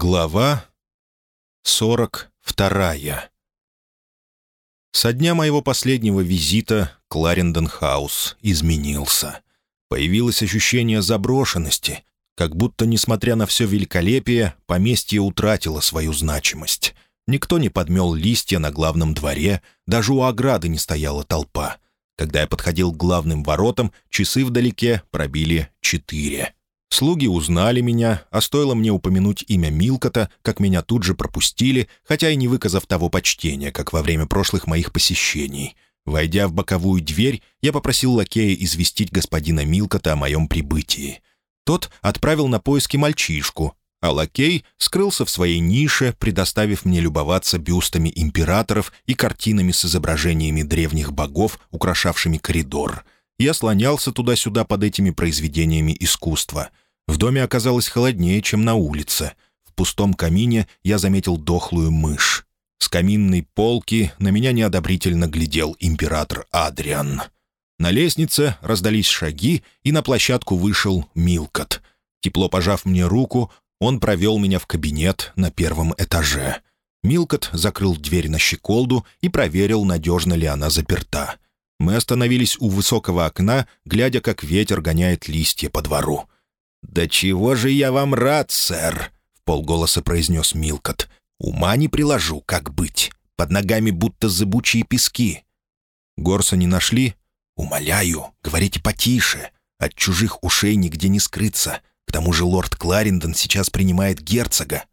Глава 42 Со дня моего последнего визита Кларендон-хаус изменился. Появилось ощущение заброшенности, как будто, несмотря на все великолепие, поместье утратило свою значимость. Никто не подмел листья на главном дворе, даже у ограды не стояла толпа. Когда я подходил к главным воротам, часы вдалеке пробили четыре. Слуги узнали меня, а стоило мне упомянуть имя Милкота, как меня тут же пропустили, хотя и не выказав того почтения, как во время прошлых моих посещений. Войдя в боковую дверь, я попросил лакея известить господина Милкота о моем прибытии. Тот отправил на поиски мальчишку, а лакей скрылся в своей нише, предоставив мне любоваться бюстами императоров и картинами с изображениями древних богов, украшавшими коридор — я слонялся туда-сюда под этими произведениями искусства. В доме оказалось холоднее, чем на улице. В пустом камине я заметил дохлую мышь. С каминной полки на меня неодобрительно глядел император Адриан. На лестнице раздались шаги, и на площадку вышел Милкот. Тепло пожав мне руку, он провел меня в кабинет на первом этаже. Милкот закрыл дверь на щеколду и проверил, надежно ли она заперта. Мы остановились у высокого окна, глядя, как ветер гоняет листья по двору. «Да чего же я вам рад, сэр!» — в полголоса произнес Милкот. «Ума не приложу, как быть. Под ногами будто зыбучие пески». «Горса не нашли?» «Умоляю, говорите потише. От чужих ушей нигде не скрыться. К тому же лорд Кларендон сейчас принимает герцога».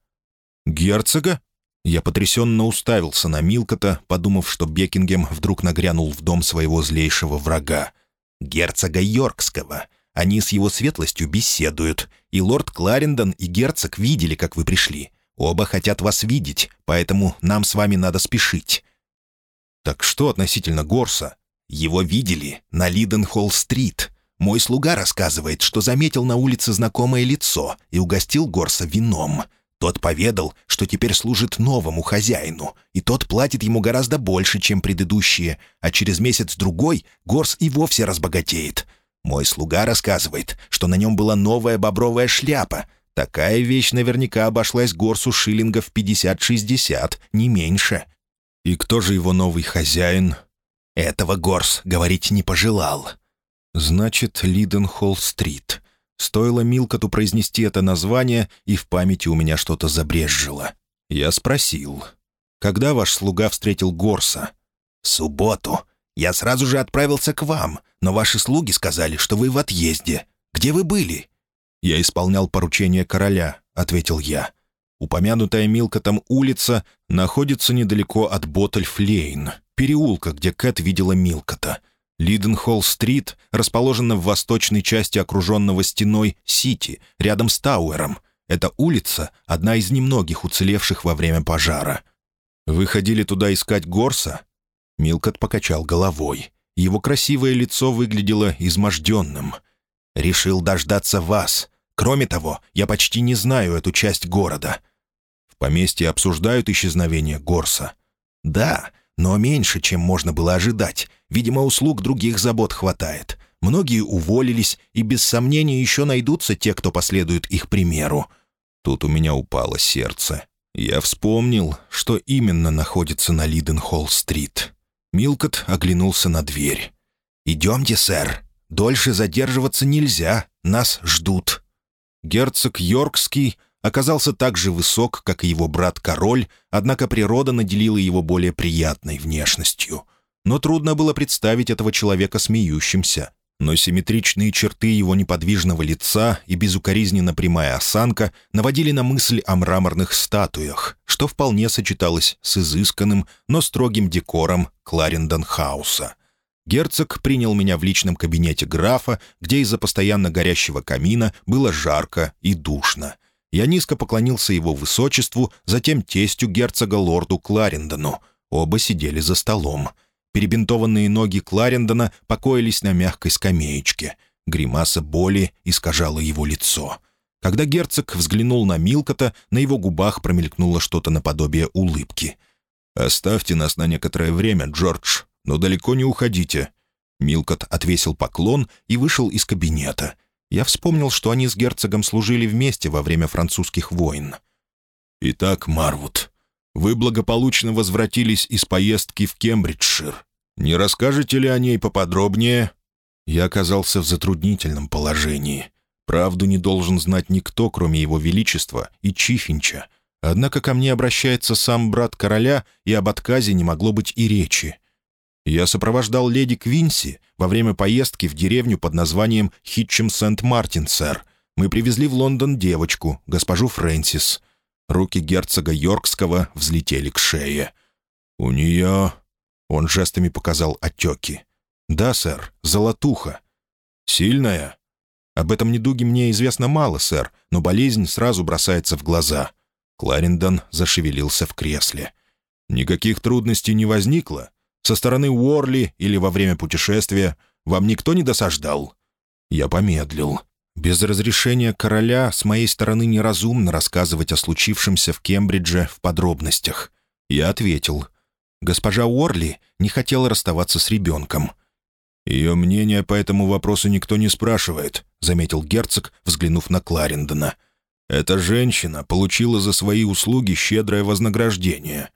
«Герцога?» Я потрясенно уставился на Милкота, подумав, что Бекингем вдруг нагрянул в дом своего злейшего врага. «Герцога Йоркского. Они с его светлостью беседуют, и лорд Кларендон и герцог видели, как вы пришли. Оба хотят вас видеть, поэтому нам с вами надо спешить». «Так что относительно Горса?» «Его видели на Лиденхолл-стрит. Мой слуга рассказывает, что заметил на улице знакомое лицо и угостил Горса вином. Тот поведал, что теперь служит новому хозяину, и тот платит ему гораздо больше, чем предыдущие, а через месяц-другой Горс и вовсе разбогатеет. Мой слуга рассказывает, что на нем была новая бобровая шляпа. Такая вещь наверняка обошлась Горсу шиллингов 50-60, не меньше. И кто же его новый хозяин? Этого Горс говорить не пожелал. Значит, Лиденхолл-стрит. Стоило Милкоту произнести это название, и в памяти у меня что-то забрезжило. Я спросил, «Когда ваш слуга встретил Горса?» «В субботу. Я сразу же отправился к вам, но ваши слуги сказали, что вы в отъезде. Где вы были?» «Я исполнял поручение короля», — ответил я. Упомянутая Милкотом улица находится недалеко от Боттельфлейн, переулка, где Кэт видела Милкота — Лиденхолл-стрит расположена в восточной части окруженного стеной Сити, рядом с Тауэром. Эта улица — одна из немногих уцелевших во время пожара. «Вы ходили туда искать Горса?» Милкот покачал головой. Его красивое лицо выглядело изможденным. «Решил дождаться вас. Кроме того, я почти не знаю эту часть города». «В поместье обсуждают исчезновение Горса?» «Да, но меньше, чем можно было ожидать. Видимо, услуг других забот хватает. Многие уволились, и без сомнения еще найдутся те, кто последует их примеру. Тут у меня упало сердце. Я вспомнил, что именно находится на Лиденхолл-стрит. Милкот оглянулся на дверь. «Идемте, сэр. Дольше задерживаться нельзя. Нас ждут». Герцог Йоркский оказался так же высок, как и его брат-король, однако природа наделила его более приятной внешностью. Но трудно было представить этого человека смеющимся. Но симметричные черты его неподвижного лица и безукоризненно прямая осанка наводили на мысль о мраморных статуях, что вполне сочеталось с изысканным, но строгим декором Кларендон-хауса. Герцог принял меня в личном кабинете графа, где из-за постоянно горящего камина было жарко и душно — я низко поклонился его высочеству, затем тестю герцога лорду Кларендону. Оба сидели за столом. Перебинтованные ноги Кларендона покоились на мягкой скамеечке. Гримаса боли искажала его лицо. Когда герцог взглянул на Милкота, на его губах промелькнуло что-то наподобие улыбки. «Оставьте нас на некоторое время, Джордж, но далеко не уходите». Милкот отвесил поклон и вышел из кабинета — я вспомнил, что они с герцогом служили вместе во время французских войн. «Итак, Марвуд, вы благополучно возвратились из поездки в Кембриджшир. Не расскажете ли о ней поподробнее?» Я оказался в затруднительном положении. Правду не должен знать никто, кроме его величества и Чифинча. Однако ко мне обращается сам брат короля, и об отказе не могло быть и речи. Я сопровождал леди Квинси во время поездки в деревню под названием Хитчем Сент-Мартин, сэр. Мы привезли в Лондон девочку, госпожу Фрэнсис. Руки герцога Йоркского взлетели к шее. «У нее...» — он жестами показал отеки. «Да, сэр, золотуха». «Сильная?» «Об этом недуге мне известно мало, сэр, но болезнь сразу бросается в глаза». Кларендон зашевелился в кресле. «Никаких трудностей не возникло? Со стороны Уорли или во время путешествия вам никто не досаждал?» Я помедлил. Без разрешения короля с моей стороны неразумно рассказывать о случившемся в Кембридже в подробностях. Я ответил. Госпожа Уорли не хотела расставаться с ребенком. «Ее мнение по этому вопросу никто не спрашивает», — заметил герцог, взглянув на Кларендона. «Эта женщина получила за свои услуги щедрое вознаграждение».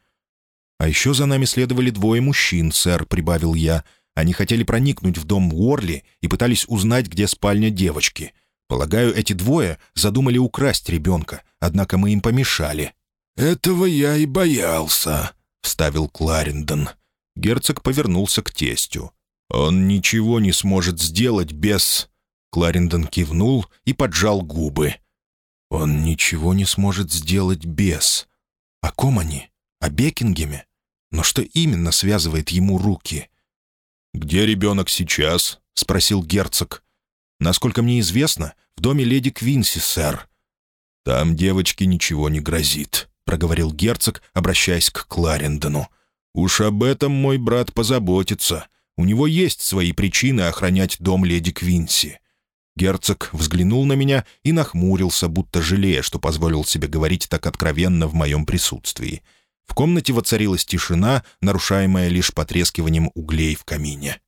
«А еще за нами следовали двое мужчин, сэр», — прибавил я. «Они хотели проникнуть в дом Уорли и пытались узнать, где спальня девочки. Полагаю, эти двое задумали украсть ребенка, однако мы им помешали». «Этого я и боялся», — вставил Кларендон. Герцог повернулся к тестю. «Он ничего не сможет сделать без...» Кларендон кивнул и поджал губы. «Он ничего не сможет сделать без...» «О ком они? О Бекингеме? Но что именно связывает ему руки?» «Где ребенок сейчас?» — спросил герцог. «Насколько мне известно, в доме леди Квинси, сэр». «Там девочке ничего не грозит», — проговорил герцог, обращаясь к Кларендону. «Уж об этом мой брат позаботится. У него есть свои причины охранять дом леди Квинси». Герцог взглянул на меня и нахмурился, будто жалея, что позволил себе говорить так откровенно в моем присутствии. В комнате воцарилась тишина, нарушаемая лишь потрескиванием углей в камине.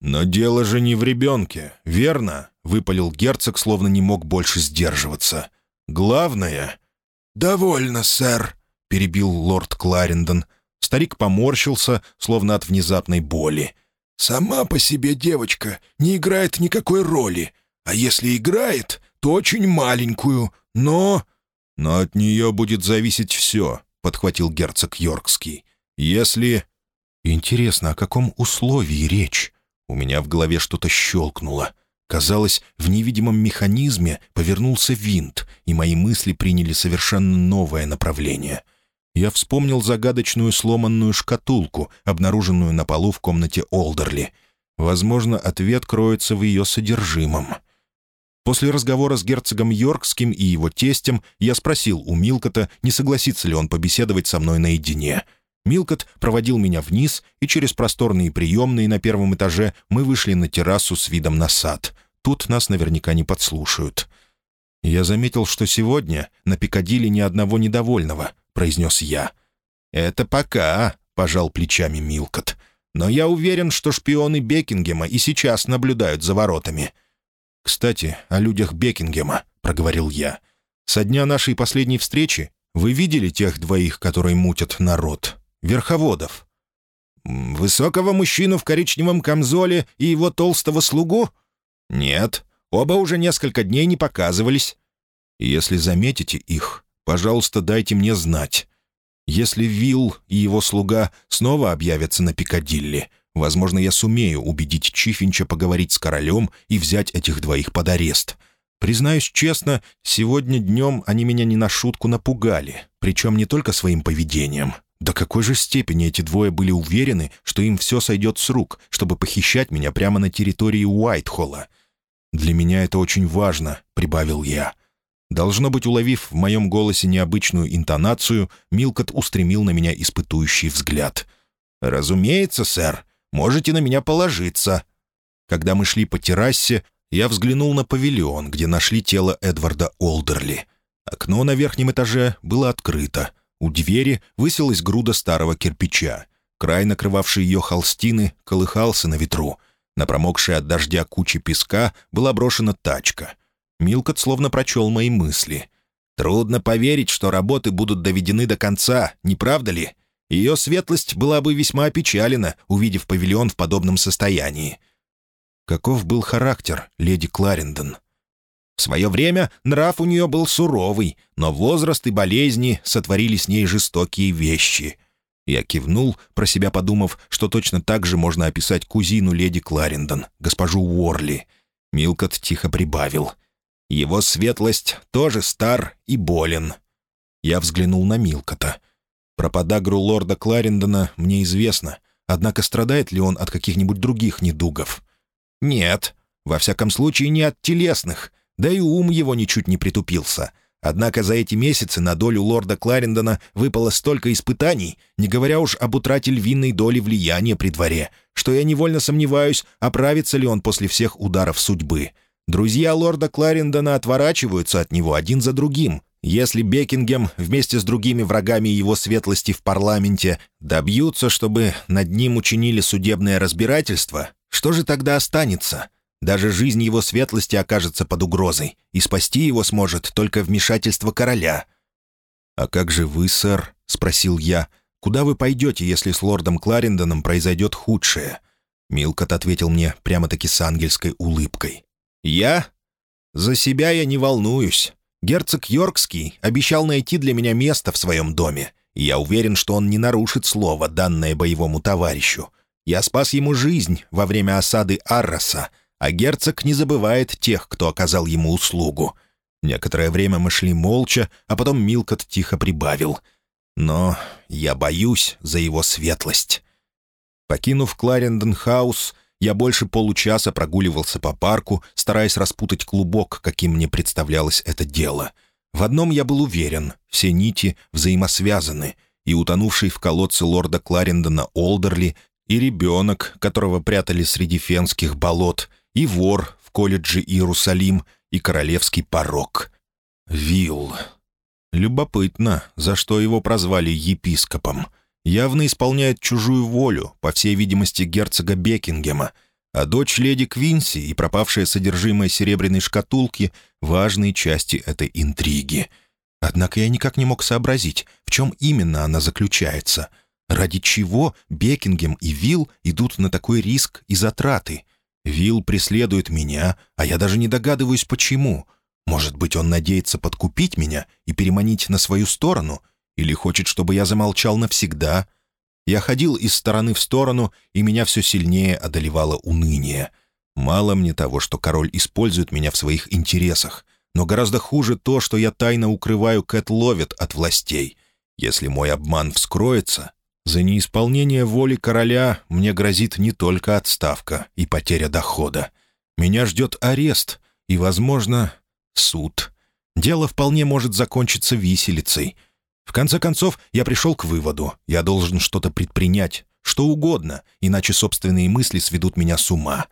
«Но дело же не в ребенке, верно?» — выпалил герцог, словно не мог больше сдерживаться. «Главное...» «Довольно, сэр», — перебил лорд Кларендон. Старик поморщился, словно от внезапной боли. Сама по себе девочка не играет никакой роли, а если играет, то очень маленькую, но...» «Но от нее будет зависеть все», — подхватил герцог Йоркский. «Если...» «Интересно, о каком условии речь?» У меня в голове что-то щелкнуло. Казалось, в невидимом механизме повернулся винт, и мои мысли приняли совершенно новое направление — я вспомнил загадочную сломанную шкатулку, обнаруженную на полу в комнате Олдерли. Возможно, ответ кроется в ее содержимом. После разговора с герцогом Йоркским и его тестем я спросил у Милкота, не согласится ли он побеседовать со мной наедине. Милкот проводил меня вниз, и через просторные приемные на первом этаже мы вышли на террасу с видом на сад. Тут нас наверняка не подслушают. Я заметил, что сегодня на Пикадилли ни одного недовольного —— произнес я. «Это пока», — пожал плечами Милкот. «Но я уверен, что шпионы Бекингема и сейчас наблюдают за воротами». «Кстати, о людях Бекингема», — проговорил я. «Со дня нашей последней встречи вы видели тех двоих, которые мутят народ? Верховодов?» «Высокого мужчину в коричневом камзоле и его толстого слугу?» «Нет, оба уже несколько дней не показывались». «Если заметите их, пожалуйста, дайте мне знать. Если Вилл и его слуга снова объявятся на Пикадилли, возможно, я сумею убедить Чифинча поговорить с королем и взять этих двоих под арест. Признаюсь честно, сегодня днем они меня не на шутку напугали, причем не только своим поведением. До какой же степени эти двое были уверены, что им все сойдет с рук, чтобы похищать меня прямо на территории Уайтхолла? «Для меня это очень важно», — прибавил я. Должно быть, уловив в моем голосе необычную интонацию, Милкот устремил на меня испытующий взгляд. «Разумеется, сэр. Можете на меня положиться». Когда мы шли по террасе, я взглянул на павильон, где нашли тело Эдварда Олдерли. Окно на верхнем этаже было открыто. У двери высилась груда старого кирпича. Край, накрывавший ее холстины, колыхался на ветру. На промокшей от дождя куче песка была брошена тачка — Милкот словно прочел мои мысли. Трудно поверить, что работы будут доведены до конца, не правда ли? Ее светлость была бы весьма опечалена, увидев павильон в подобном состоянии. Каков был характер леди Кларендон? В свое время нрав у нее был суровый, но возраст и болезни сотворили с ней жестокие вещи. Я кивнул, про себя подумав, что точно так же можно описать кузину леди Кларендон, госпожу Уорли. Милкот тихо прибавил. Его светлость тоже стар и болен. Я взглянул на Милкота. Про подагру лорда Кларендона мне известно, однако страдает ли он от каких-нибудь других недугов? Нет, во всяком случае не от телесных, да и ум его ничуть не притупился. Однако за эти месяцы на долю лорда Кларендона выпало столько испытаний, не говоря уж об утрате львиной доли влияния при дворе, что я невольно сомневаюсь, оправится ли он после всех ударов судьбы. Друзья лорда Кларендона отворачиваются от него один за другим. Если Бекингем вместе с другими врагами его светлости в парламенте добьются, чтобы над ним учинили судебное разбирательство, что же тогда останется? Даже жизнь его светлости окажется под угрозой, и спасти его сможет только вмешательство короля. «А как же вы, сэр?» — спросил я. «Куда вы пойдете, если с лордом Кларендоном произойдет худшее?» Милкот ответил мне прямо-таки с ангельской улыбкой. «Я? За себя я не волнуюсь. Герцог Йоркский обещал найти для меня место в своем доме, и я уверен, что он не нарушит слово, данное боевому товарищу. Я спас ему жизнь во время осады Арроса, а герцог не забывает тех, кто оказал ему услугу». Некоторое время мы шли молча, а потом Милкот тихо прибавил. «Но я боюсь за его светлость». Покинув Кларендон-хаус, я больше получаса прогуливался по парку, стараясь распутать клубок, каким мне представлялось это дело. В одном я был уверен — все нити взаимосвязаны, и утонувший в колодце лорда Кларендона Олдерли, и ребенок, которого прятали среди фенских болот, и вор в колледже Иерусалим, и королевский порог. Вилл. Любопытно, за что его прозвали епископом — явно исполняет чужую волю, по всей видимости, герцога Бекингема, а дочь леди Квинси и пропавшее содержимое серебряной шкатулки — важные части этой интриги. Однако я никак не мог сообразить, в чем именно она заключается. Ради чего Бекингем и Вилл идут на такой риск и затраты? Вилл преследует меня, а я даже не догадываюсь, почему. Может быть, он надеется подкупить меня и переманить на свою сторону — или хочет, чтобы я замолчал навсегда? Я ходил из стороны в сторону, и меня все сильнее одолевало уныние. Мало мне того, что король использует меня в своих интересах, но гораздо хуже то, что я тайно укрываю Кэт Ловит от властей. Если мой обман вскроется, за неисполнение воли короля мне грозит не только отставка и потеря дохода. Меня ждет арест и, возможно, суд. Дело вполне может закончиться виселицей — в конце концов, я пришел к выводу, я должен что-то предпринять, что угодно, иначе собственные мысли сведут меня с ума.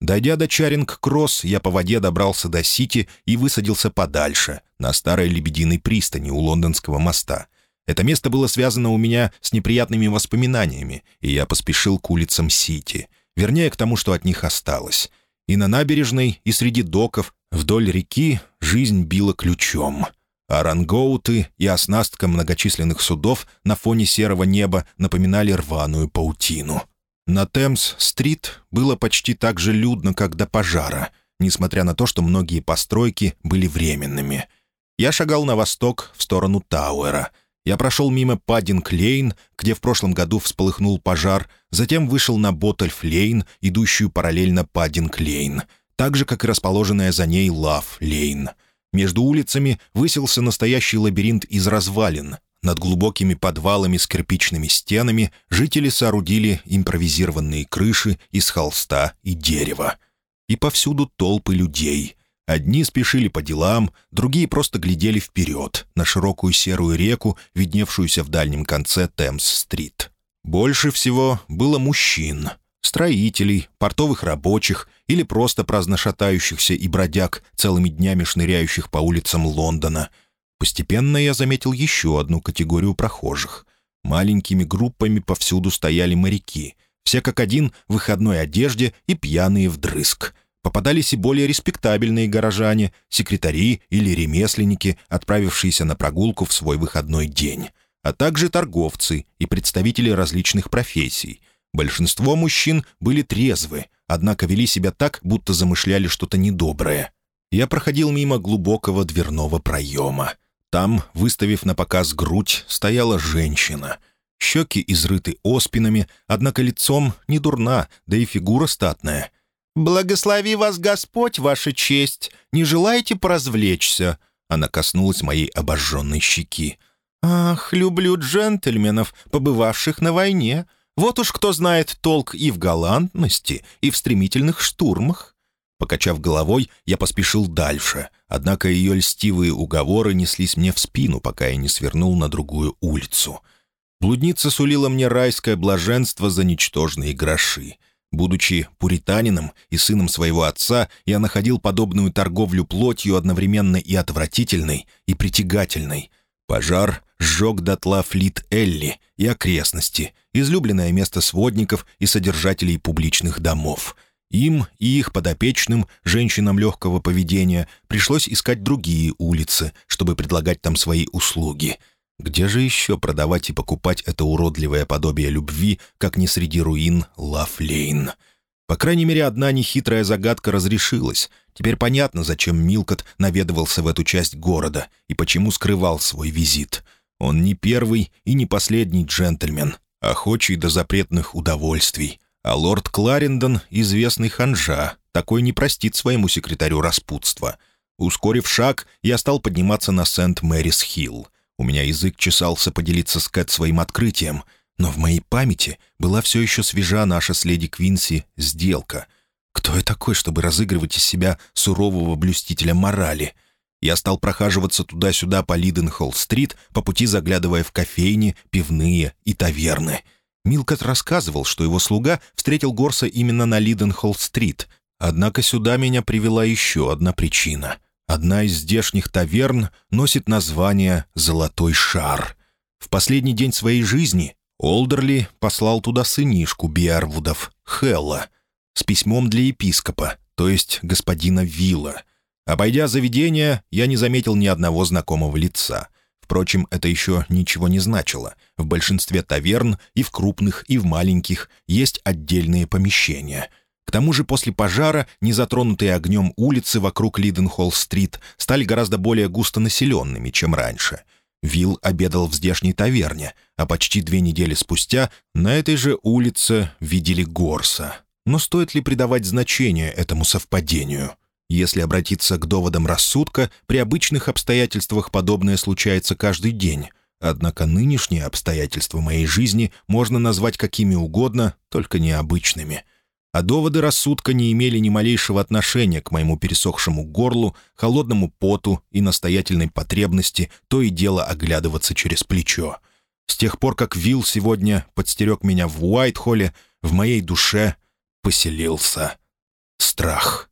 Дойдя до Чаринг-Кросс, я по воде добрался до Сити и высадился подальше, на старой лебединой пристани у лондонского моста. Это место было связано у меня с неприятными воспоминаниями, и я поспешил к улицам Сити, вернее, к тому, что от них осталось. И на набережной, и среди доков, вдоль реки жизнь била ключом — а рангоуты и оснастка многочисленных судов на фоне серого неба напоминали рваную паутину. На Темс-стрит было почти так же людно, как до пожара, несмотря на то, что многие постройки были временными. Я шагал на восток, в сторону Тауэра. Я прошел мимо Паддинг-Лейн, где в прошлом году всполыхнул пожар, затем вышел на Ботольф-Лейн, идущую параллельно Паддинг-Лейн, так же, как и расположенная за ней Лав-Лейн — между улицами высился настоящий лабиринт из развалин. Над глубокими подвалами с кирпичными стенами жители соорудили импровизированные крыши из холста и дерева. И повсюду толпы людей. Одни спешили по делам, другие просто глядели вперед, на широкую серую реку, видневшуюся в дальнем конце Темс-стрит. Больше всего было мужчин — строителей, портовых рабочих или просто праздно шатающихся и бродяг, целыми днями шныряющих по улицам Лондона. Постепенно я заметил еще одну категорию прохожих. Маленькими группами повсюду стояли моряки, все как один в выходной одежде и пьяные вдрызг. Попадались и более респектабельные горожане, секретари или ремесленники, отправившиеся на прогулку в свой выходной день, а также торговцы и представители различных профессий. Большинство мужчин были трезвы, однако вели себя так, будто замышляли что-то недоброе. Я проходил мимо глубокого дверного проема. Там, выставив на показ грудь, стояла женщина. Щеки изрыты оспинами, однако лицом не дурна, да и фигура статная. «Благослови вас Господь, ваша честь! Не желаете поразвлечься?» Она коснулась моей обожженной щеки. «Ах, люблю джентльменов, побывавших на войне. Вот уж кто знает толк и в галантности, и в стремительных штурмах». Покачав головой, я поспешил дальше, однако ее льстивые уговоры неслись мне в спину, пока я не свернул на другую улицу. Блудница сулила мне райское блаженство за ничтожные гроши. Будучи пуританином и сыном своего отца, я находил подобную торговлю плотью одновременно и отвратительной, и притягательной. Пожар сжег дотла флит Элли и окрестности, излюбленное место сводников и содержателей публичных домов. Им и их подопечным, женщинам легкого поведения, пришлось искать другие улицы, чтобы предлагать там свои услуги. Где же еще продавать и покупать это уродливое подобие любви, как не среди руин Лафлейн? По крайней мере, одна нехитрая загадка разрешилась. Теперь понятно, зачем Милкот наведывался в эту часть города и почему скрывал свой визит. Он не первый и не последний джентльмен, охочий до запретных удовольствий. А лорд Кларендон — известный ханжа, такой не простит своему секретарю распутства. Ускорив шаг, я стал подниматься на Сент-Мэрис-Хилл. У меня язык чесался поделиться с Кэт своим открытием, но в моей памяти была все еще свежа наша с леди Квинси сделка. Кто я такой, чтобы разыгрывать из себя сурового блюстителя морали? Я стал прохаживаться туда-сюда по Лиденхолл-стрит, по пути заглядывая в кофейни, пивные и таверны. Милкот рассказывал, что его слуга встретил Горса именно на Лиденхолл-стрит. Однако сюда меня привела еще одна причина. Одна из здешних таверн носит название «Золотой шар». В последний день своей жизни Олдерли послал туда сынишку Биарвудов, Хелла, с письмом для епископа, то есть господина Вилла — Обойдя заведение, я не заметил ни одного знакомого лица. Впрочем, это еще ничего не значило. В большинстве таверн, и в крупных, и в маленьких, есть отдельные помещения. К тому же после пожара незатронутые огнем улицы вокруг Лиденхолл-стрит стали гораздо более густонаселенными, чем раньше. Вилл обедал в здешней таверне, а почти две недели спустя на этой же улице видели Горса. Но стоит ли придавать значение этому совпадению? Если обратиться к доводам рассудка, при обычных обстоятельствах подобное случается каждый день. Однако нынешние обстоятельства моей жизни можно назвать какими угодно, только необычными. А доводы рассудка не имели ни малейшего отношения к моему пересохшему горлу, холодному поту и настоятельной потребности то и дело оглядываться через плечо. С тех пор, как Вилл сегодня подстерег меня в Уайтхолле, в моей душе поселился страх.